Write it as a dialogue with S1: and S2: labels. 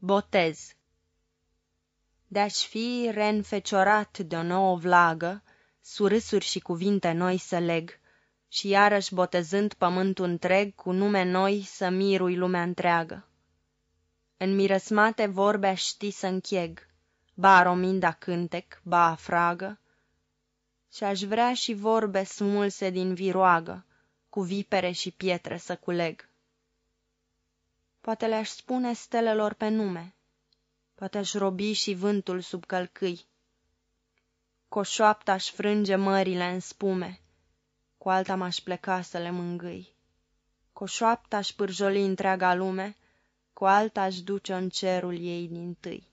S1: Botez De-aș fi reînfeciorat de o nouă vlagă, Surâsuri și cuvinte noi să leg, Și iarăși botezând pământul întreg, Cu nume noi să mirui lumea întreagă. În mirăsmate vorbe aș ști să încheg, Ba rominda cântec, ba fragă, Și aș vrea și vorbe smulse din viroagă, Cu vipere și pietre să culeg. Poate le-aș spune stelelor pe nume, Poate aș robi și vântul sub călcâi. Cu o șoaptă aș frânge mările în spume, Cu alta m-aș pleca să le mângâi. Cu o șoaptă aș pârjoli întreaga lume, Cu alta aș duce în cerul ei din tâi.